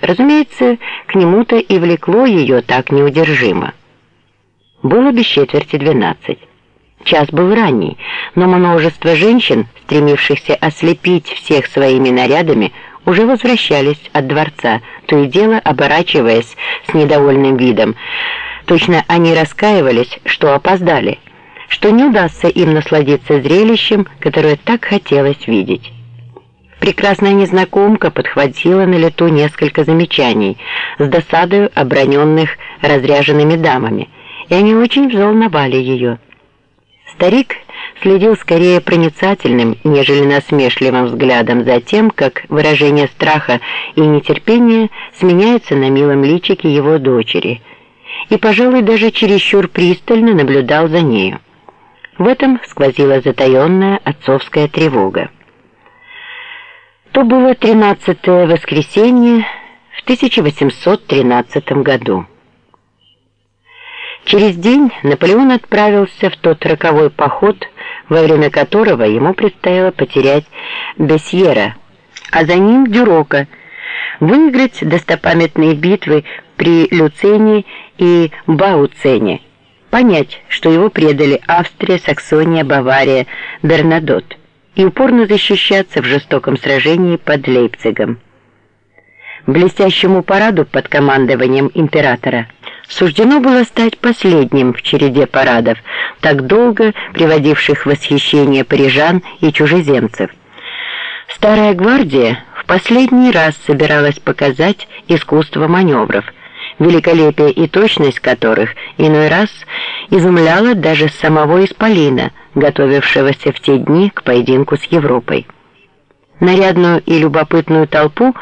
Разумеется, к нему-то и влекло ее так неудержимо. Было без четверти двенадцать. Час был ранний, но множество женщин, стремившихся ослепить всех своими нарядами, уже возвращались от дворца, то и дело оборачиваясь с недовольным видом. Точно они раскаивались, что опоздали, что не удастся им насладиться зрелищем, которое так хотелось видеть. Прекрасная незнакомка подхватила на лету несколько замечаний, с досадою оброненных разряженными дамами, и они очень взволновали ее. Старик следил скорее проницательным, нежели насмешливым взглядом за тем, как выражение страха и нетерпения сменяется на милом личике его дочери, и, пожалуй, даже чересчур пристально наблюдал за нею. В этом сквозила затаенная отцовская тревога. То было 13-е воскресенье в 1813 году. Через день Наполеон отправился в тот роковой поход, во время которого ему предстояло потерять Бесьера, а за ним Дюрока, выиграть достопамятные битвы при Люцене и Бауцене, понять, что его предали Австрия, Саксония, Бавария, Бернадот, и упорно защищаться в жестоком сражении под Лейпцигом. Блестящему параду под командованием императора – суждено было стать последним в череде парадов, так долго приводивших в восхищение парижан и чужеземцев. Старая гвардия в последний раз собиралась показать искусство маневров, великолепие и точность которых иной раз изумляло даже самого Исполина, готовившегося в те дни к поединку с Европой. Нарядную и любопытную толпу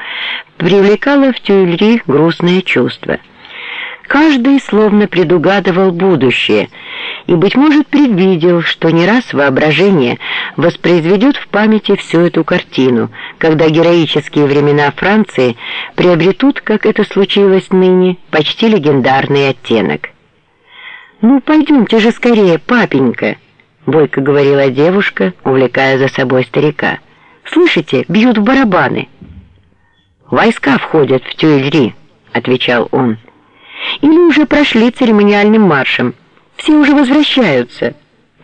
привлекало в Тюильри грустное чувство – Каждый словно предугадывал будущее и, быть может, предвидел, что не раз воображение воспроизведет в памяти всю эту картину, когда героические времена Франции приобретут, как это случилось ныне, почти легендарный оттенок. «Ну, пойдемте же скорее, папенька», — бойко говорила девушка, увлекая за собой старика. «Слышите, бьют в барабаны». «Войска входят в Тюильри», — отвечал он или уже прошли церемониальным маршем. Все уже возвращаются,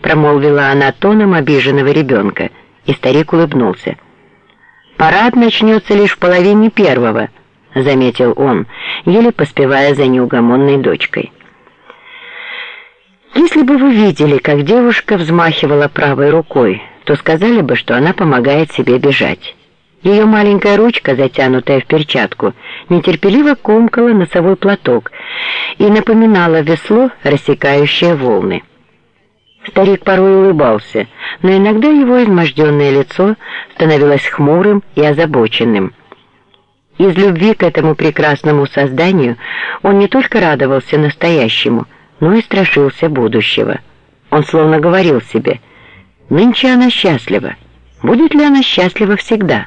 промолвила она тоном обиженного ребенка, и старик улыбнулся. Парад начнется лишь в половине первого, заметил он, еле поспевая за неугомонной дочкой. Если бы вы видели, как девушка взмахивала правой рукой, то сказали бы, что она помогает себе бежать. Ее маленькая ручка, затянутая в перчатку, нетерпеливо комкала носовой платок и напоминала весло, рассекающее волны. Старик порой улыбался, но иногда его изможденное лицо становилось хмурым и озабоченным. Из любви к этому прекрасному созданию он не только радовался настоящему, но и страшился будущего. Он словно говорил себе, «Нынче она счастлива. Будет ли она счастлива всегда?»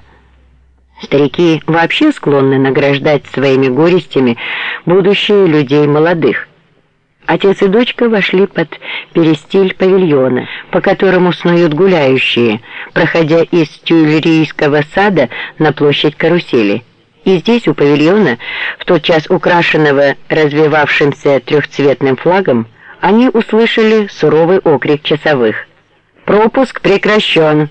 Старики вообще склонны награждать своими горестями будущее людей молодых. Отец и дочка вошли под перестиль павильона, по которому снуют гуляющие, проходя из Тюильрийского сада на площадь карусели. И здесь, у павильона, в тот час украшенного развивавшимся трехцветным флагом, они услышали суровый окрик часовых. «Пропуск прекращен!»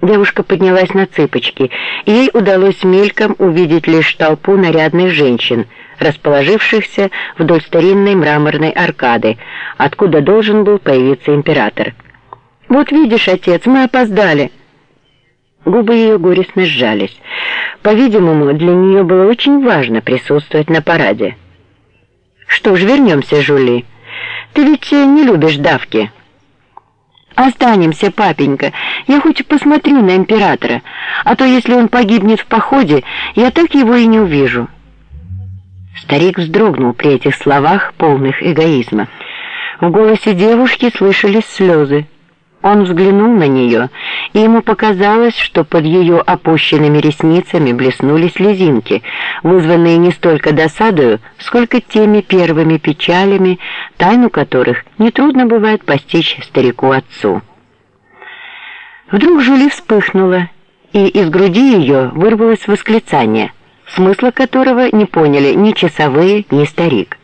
Девушка поднялась на цыпочки, ей удалось мельком увидеть лишь толпу нарядных женщин, расположившихся вдоль старинной мраморной аркады, откуда должен был появиться император. «Вот видишь, отец, мы опоздали!» Губы ее горестно сжались. По-видимому, для нее было очень важно присутствовать на параде. «Что ж, вернемся, Жули. Ты ведь не любишь давки?» «Останемся, папенька. Я хоть посмотрю на императора, а то если он погибнет в походе, я так его и не увижу». Старик вздрогнул при этих словах, полных эгоизма. В голосе девушки слышались слезы. Он взглянул на нее, и ему показалось, что под ее опущенными ресницами блеснули слезинки, вызванные не столько досадою, сколько теми первыми печалями, тайну которых нетрудно бывает постичь старику-отцу. Вдруг Жюли вспыхнула, и из груди ее вырвалось восклицание смысла которого не поняли ни часовые, ни старик.